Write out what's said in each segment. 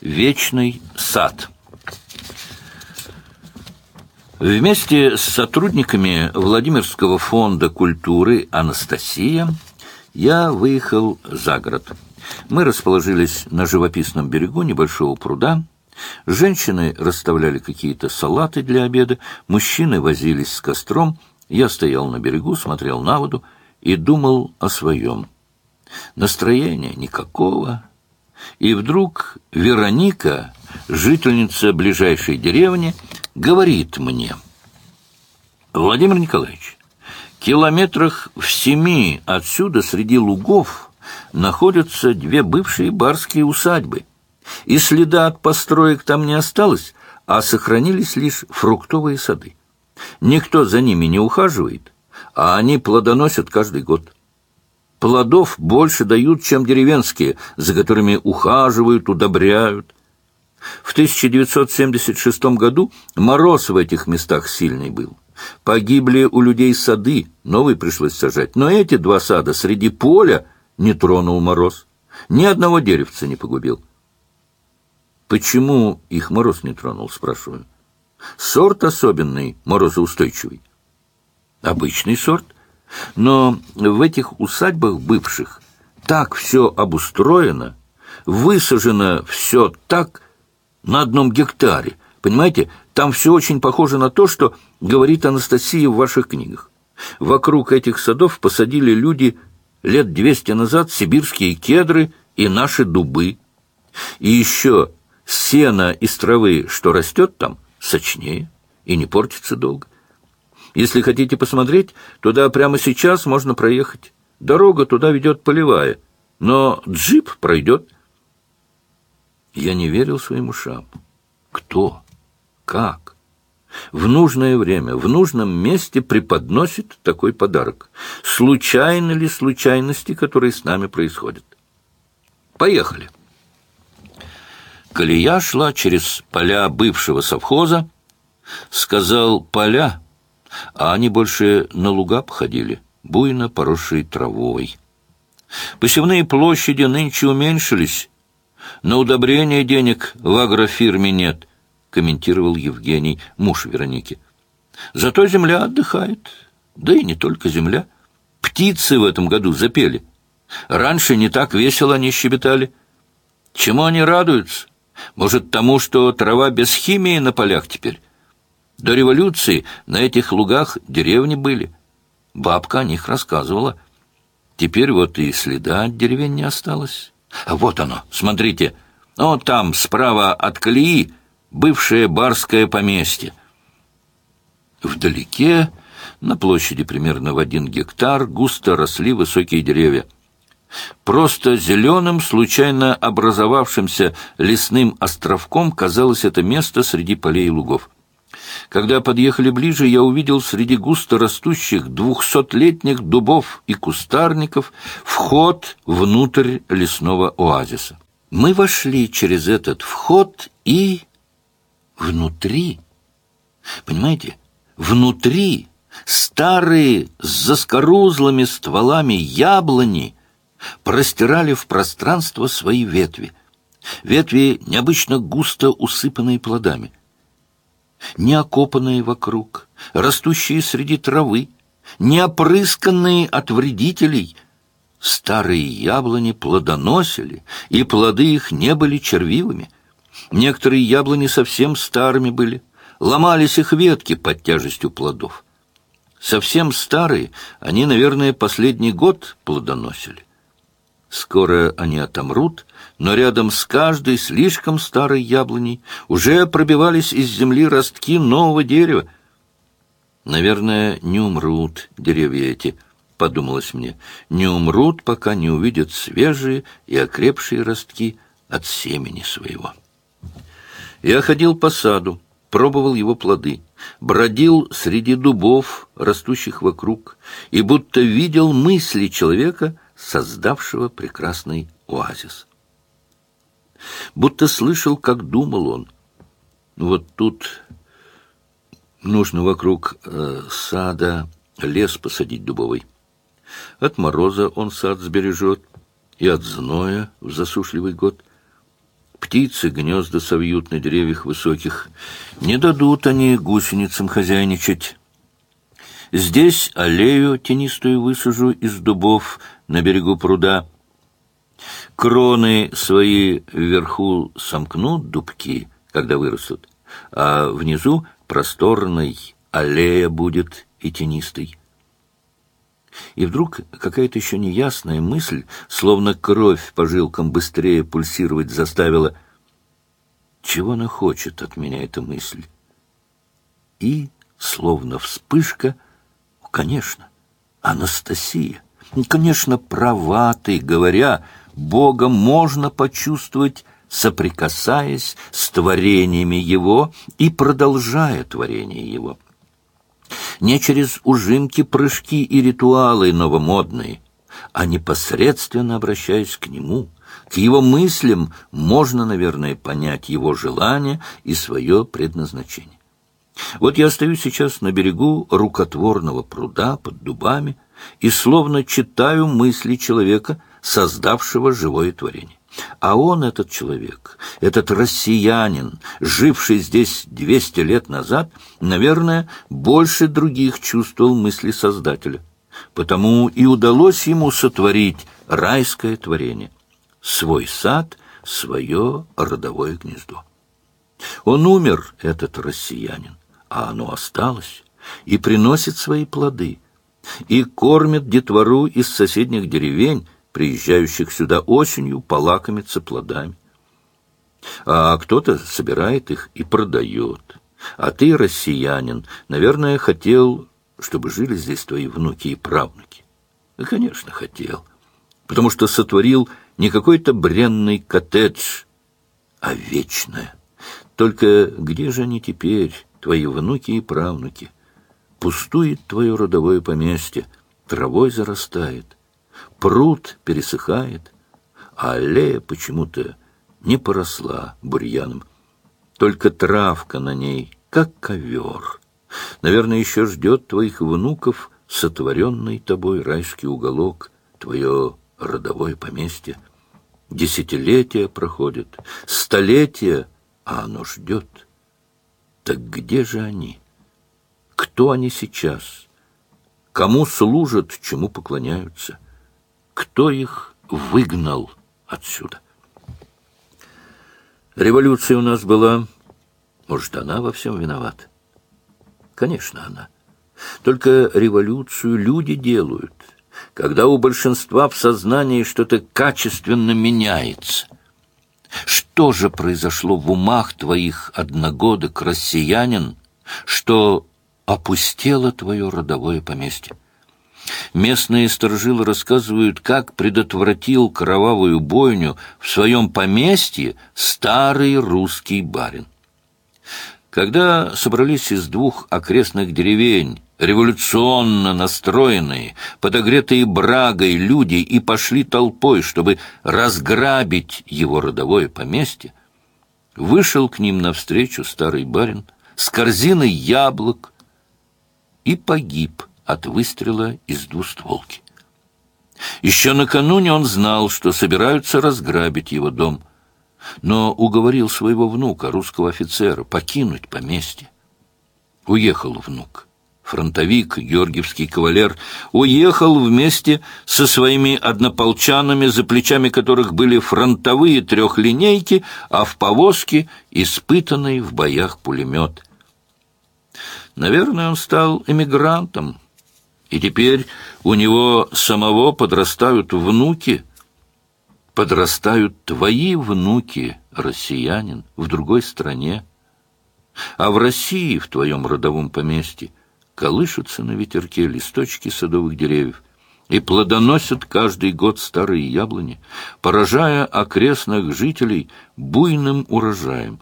Вечный сад. Вместе с сотрудниками Владимирского фонда культуры «Анастасия» я выехал за город. Мы расположились на живописном берегу небольшого пруда. Женщины расставляли какие-то салаты для обеда, мужчины возились с костром. Я стоял на берегу, смотрел на воду и думал о своем. Настроения никакого, и вдруг Вероника, жительница ближайшей деревни, говорит мне, «Владимир Николаевич, километрах в семи отсюда среди лугов находятся две бывшие барские усадьбы, и следа от построек там не осталось, а сохранились лишь фруктовые сады. Никто за ними не ухаживает, а они плодоносят каждый год плодов больше дают, чем деревенские, за которыми ухаживают, удобряют. В 1976 году мороз в этих местах сильный был. Погибли у людей сады, новые пришлось сажать. Но эти два сада среди поля не тронул мороз. Ни одного деревца не погубил. Почему их мороз не тронул, спрашиваю. Сорт особенный, морозоустойчивый. Обычный сорт. Но в этих усадьбах бывших так все обустроено, высажено все так на одном гектаре. Понимаете, там все очень похоже на то, что говорит Анастасия в ваших книгах. Вокруг этих садов посадили люди лет двести назад сибирские кедры и наши дубы. И еще сено из травы, что растет там, сочнее и не портится долго. Если хотите посмотреть, туда прямо сейчас можно проехать. Дорога туда ведет полевая, но джип пройдет. Я не верил своим ушам. Кто? Как? В нужное время, в нужном месте преподносит такой подарок. Случайны ли случайности, которые с нами происходят? Поехали. Колея шла через поля бывшего совхоза. Сказал «поля», а они больше на луга походили, буйно поросшие травой. Посевные площади нынче уменьшились. На удобрение денег в агрофирме нет, комментировал Евгений, муж Вероники. Зато земля отдыхает. Да и не только земля. Птицы в этом году запели. Раньше не так весело они щебетали. Чему они радуются? Может, тому, что трава без химии на полях теперь? До революции на этих лугах деревни были. Бабка о них рассказывала. Теперь вот и следа от деревень не осталось. А вот оно, смотрите. Вот там, справа от колеи, бывшее барское поместье. Вдалеке, на площади примерно в один гектар, густо росли высокие деревья. Просто зеленым, случайно образовавшимся лесным островком казалось это место среди полей и лугов. Когда подъехали ближе, я увидел среди густо растущих двухсотлетних дубов и кустарников вход внутрь лесного оазиса. Мы вошли через этот вход и... Внутри, понимаете, внутри старые с заскорузлыми стволами яблони простирали в пространство свои ветви. Ветви необычно густо усыпанные плодами — не окопанные вокруг, растущие среди травы, не опрысканные от вредителей. Старые яблони плодоносили, и плоды их не были червивыми. Некоторые яблони совсем старыми были, ломались их ветки под тяжестью плодов. Совсем старые, они, наверное, последний год плодоносили. Скоро они отомрут, но рядом с каждой слишком старой яблоней уже пробивались из земли ростки нового дерева. Наверное, не умрут деревья эти, — подумалось мне, — не умрут, пока не увидят свежие и окрепшие ростки от семени своего. Я ходил по саду, пробовал его плоды, бродил среди дубов, растущих вокруг, и будто видел мысли человека — создавшего прекрасный оазис. Будто слышал, как думал он. Вот тут нужно вокруг э, сада лес посадить дубовый. От мороза он сад сбережет, и от зноя в засушливый год. Птицы гнезда совьют на деревьях высоких. Не дадут они гусеницам хозяйничать. Здесь аллею тенистую высажу из дубов на берегу пруда. Кроны свои вверху сомкнут дубки, когда вырастут, а внизу просторной аллея будет и тенистой. И вдруг какая-то еще неясная мысль, словно кровь по жилкам быстрее пульсировать заставила. Чего она хочет от меня, эта мысль? И, словно вспышка, конечно, Анастасия. Конечно, права ты, говоря, Бога можно почувствовать, соприкасаясь с творениями Его и продолжая творение Его не через ужимки, прыжки и ритуалы новомодные, а непосредственно обращаясь к нему, к его мыслям, можно, наверное, понять его желание и свое предназначение. Вот я стою сейчас на берегу рукотворного пруда под дубами и словно читаю мысли человека, создавшего живое творение. А он, этот человек, этот россиянин, живший здесь двести лет назад, наверное, больше других чувствовал мысли Создателя. Потому и удалось ему сотворить райское творение, свой сад, свое родовое гнездо. Он умер, этот россиянин, а оно осталось и приносит свои плоды, и кормит детвору из соседних деревень, приезжающих сюда осенью полакомиться плодами. А кто-то собирает их и продает. А ты, россиянин, наверное, хотел, чтобы жили здесь твои внуки и правнуки. Да, конечно, хотел. Потому что сотворил не какой-то бренный коттедж, а вечное. Только где же они теперь, твои внуки и правнуки? Пустует твое родовое поместье, травой зарастает пруд пересыхает, а аллея почему-то не поросла бурьяном. Только травка на ней, как ковер. Наверное, еще ждет твоих внуков сотворенный тобой райский уголок, твое родовое поместье. Десятилетия проходят, столетия, а оно ждет. Так где же они? Кто они сейчас? Кому служат, чему поклоняются? кто их выгнал отсюда. Революция у нас была, может, она во всем виновата? Конечно, она. Только революцию люди делают, когда у большинства в сознании что-то качественно меняется. Что же произошло в умах твоих одногодок, россиянин, что опустело твое родовое поместье? Местные сторожилы рассказывают, как предотвратил кровавую бойню в своем поместье старый русский барин. Когда собрались из двух окрестных деревень революционно настроенные, подогретые брагой люди и пошли толпой, чтобы разграбить его родовое поместье, вышел к ним навстречу старый барин с корзиной яблок и погиб – от выстрела из двустволки. Еще накануне он знал, что собираются разграбить его дом, но уговорил своего внука, русского офицера, покинуть поместье. Уехал внук. Фронтовик, георгиевский кавалер, уехал вместе со своими однополчанами, за плечами которых были фронтовые трехлинейки, а в повозке испытанный в боях пулемет. Наверное, он стал эмигрантом, и теперь у него самого подрастают внуки. Подрастают твои внуки, россиянин, в другой стране. А в России, в твоем родовом поместье, колышутся на ветерке листочки садовых деревьев и плодоносят каждый год старые яблони, поражая окрестных жителей буйным урожаем.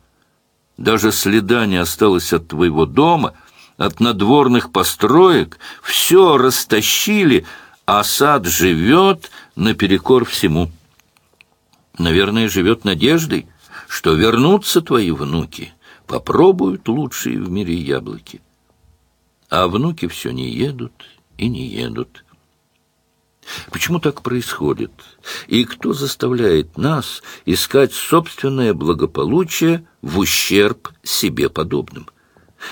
Даже следа не осталось от твоего дома — от надворных построек, все растащили, а сад живет наперекор всему. Наверное, живет надеждой, что вернутся твои внуки, попробуют лучшие в мире яблоки. А внуки все не едут и не едут. Почему так происходит? И кто заставляет нас искать собственное благополучие в ущерб себе подобным?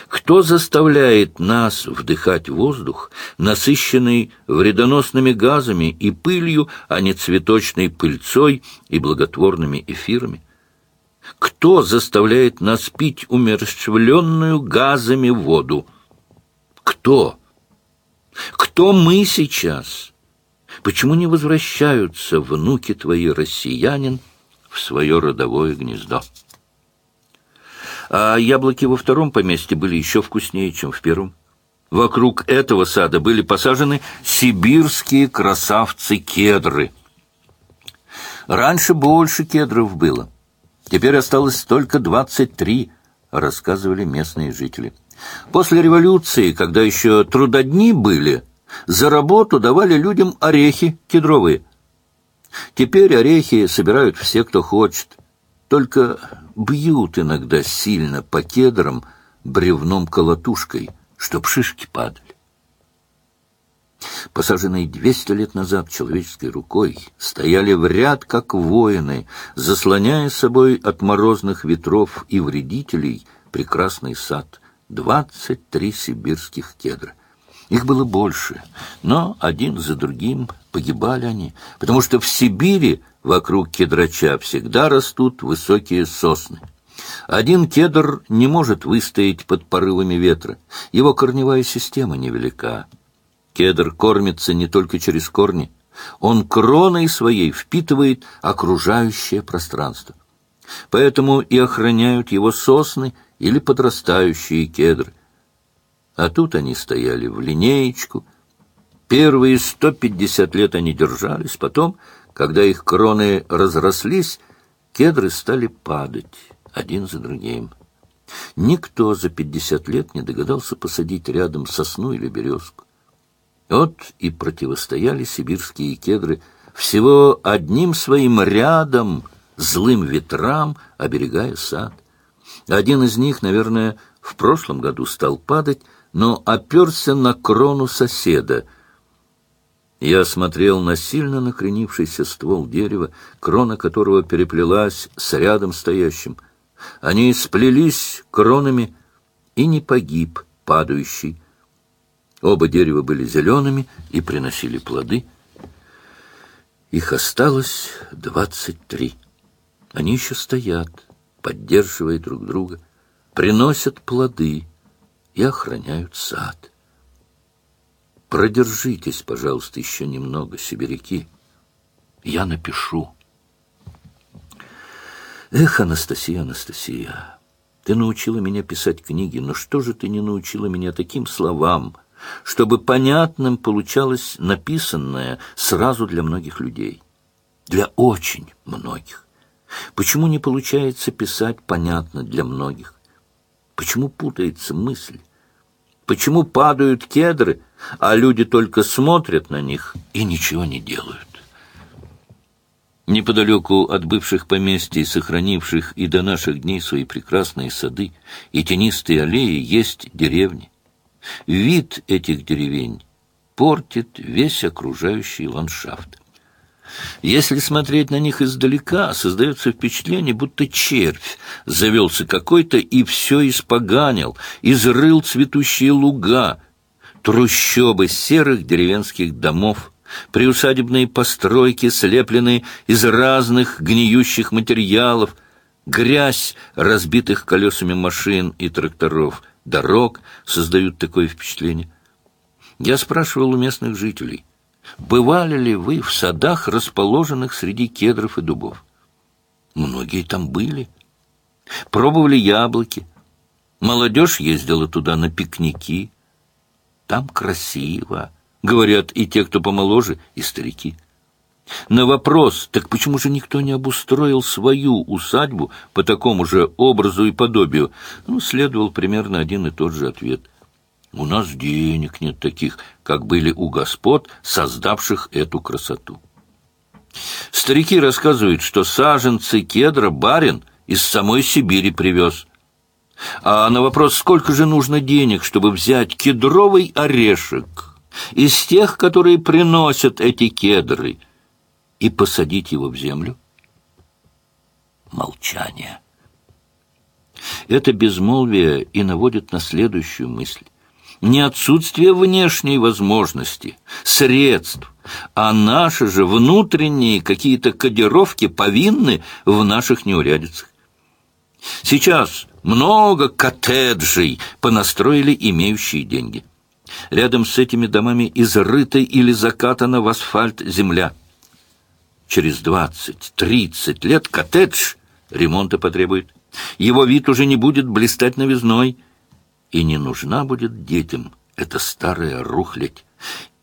Кто заставляет нас вдыхать воздух, насыщенный вредоносными газами и пылью, а не цветочной пыльцой и благотворными эфирами? Кто заставляет нас пить умерщвленную газами воду? Кто? Кто мы сейчас? Почему не возвращаются внуки твои, россиянин, в свое родовое гнездо? А яблоки во втором поместье были еще вкуснее, чем в первом. Вокруг этого сада были посажены сибирские красавцы-кедры. Раньше больше кедров было. Теперь осталось только двадцать три, рассказывали местные жители. После революции, когда еще трудодни были, за работу давали людям орехи кедровые. Теперь орехи собирают все, кто хочет. Только бьют иногда сильно по кедрам бревном-колотушкой, чтоб шишки падали. Посаженные двести лет назад человеческой рукой, стояли в ряд, как воины, заслоняя собой от морозных ветров и вредителей прекрасный сад — двадцать три сибирских кедра. Их было больше, но один за другим погибали они, потому что в Сибири вокруг кедрача всегда растут высокие сосны. Один кедр не может выстоять под порывами ветра, его корневая система невелика. Кедр кормится не только через корни, он кроной своей впитывает окружающее пространство. Поэтому и охраняют его сосны или подрастающие кедры. А тут они стояли в линеечку. Первые сто пятьдесят лет они держались, потом, когда их кроны разрослись, кедры стали падать один за другим. Никто за пятьдесят лет не догадался посадить рядом сосну или березку. Вот и противостояли сибирские кедры всего одним своим рядом злым ветрам, оберегая сад. Один из них, наверное, в прошлом году стал падать, но оперся на крону соседа. Я смотрел на сильно накренившийся ствол дерева, крона которого переплелась с рядом стоящим. Они сплелись кронами, и не погиб падающий. Оба дерева были зелеными и приносили плоды. Их осталось двадцать три. Они еще стоят поддерживая друг друга, приносят плоды и охраняют сад. Продержитесь, пожалуйста, еще немного, сибиряки. Я напишу. Эх, Анастасия, Анастасия, ты научила меня писать книги, но что же ты не научила меня таким словам, чтобы понятным получалось написанное сразу для многих людей? Для очень многих. Почему не получается писать понятно для многих? Почему путается мысль? Почему падают кедры, а люди только смотрят на них и ничего не делают? Неподалеку от бывших поместий, сохранивших и до наших дней свои прекрасные сады и тенистые аллеи, есть деревни. Вид этих деревень портит весь окружающий ландшафт. Если смотреть на них издалека, создается впечатление, будто червь завелся какой-то и все испоганил, изрыл цветущие луга, трущобы серых деревенских домов, приусадебные постройки, слепленные из разных гниющих материалов, грязь разбитых колесами машин и тракторов, дорог создают такое впечатление. Я спрашивал у местных жителей, Бывали ли вы в садах, расположенных среди кедров и дубов? Многие там были. Пробовали яблоки. Молодежь ездила туда на пикники. Там красиво, говорят и те, кто помоложе, и старики. На вопрос, так почему же никто не обустроил свою усадьбу по такому же образу и подобию, ну, следовал примерно один и тот же ответ. У нас денег нет таких, как были у господ, создавших эту красоту. Старики рассказывают, что саженцы кедра барин из самой Сибири привез. А на вопрос, сколько же нужно денег, чтобы взять кедровый орешек, из тех, которые приносят эти кедры, и посадить его в землю? Молчание. Это безмолвие и наводит на следующую мысль. Не отсутствие внешней возможности, средств, а наши же внутренние какие-то кодировки повинны в наших неурядицах. Сейчас много коттеджей понастроили имеющие деньги. Рядом с этими домами изрыта или закатана в асфальт земля. Через двадцать-тридцать лет коттедж ремонта потребует. Его вид уже не будет блистать новизной, и не нужна будет детям эта старая рухлядь.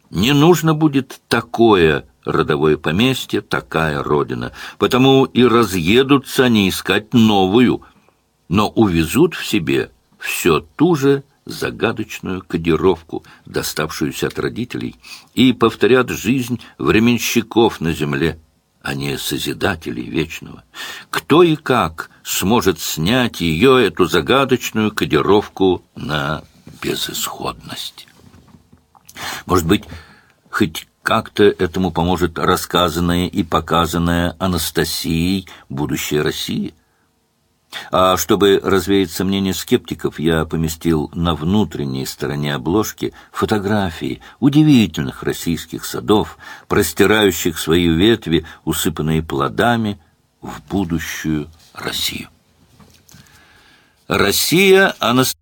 Не нужно будет такое родовое поместье, такая родина, потому и разъедутся они искать новую, но увезут в себе все ту же загадочную кодировку, доставшуюся от родителей, и повторят жизнь временщиков на земле, а не созидателей вечного. Кто и как сможет снять ее, эту загадочную кодировку, на безысходность? Может быть, хоть как-то этому поможет рассказанное и показанное Анастасией будущее России? А чтобы развеять сомнения скептиков, я поместил на внутренней стороне обложки фотографии удивительных российских садов, простирающих свои ветви, усыпанные плодами, в будущую Россию. Россия Анастасия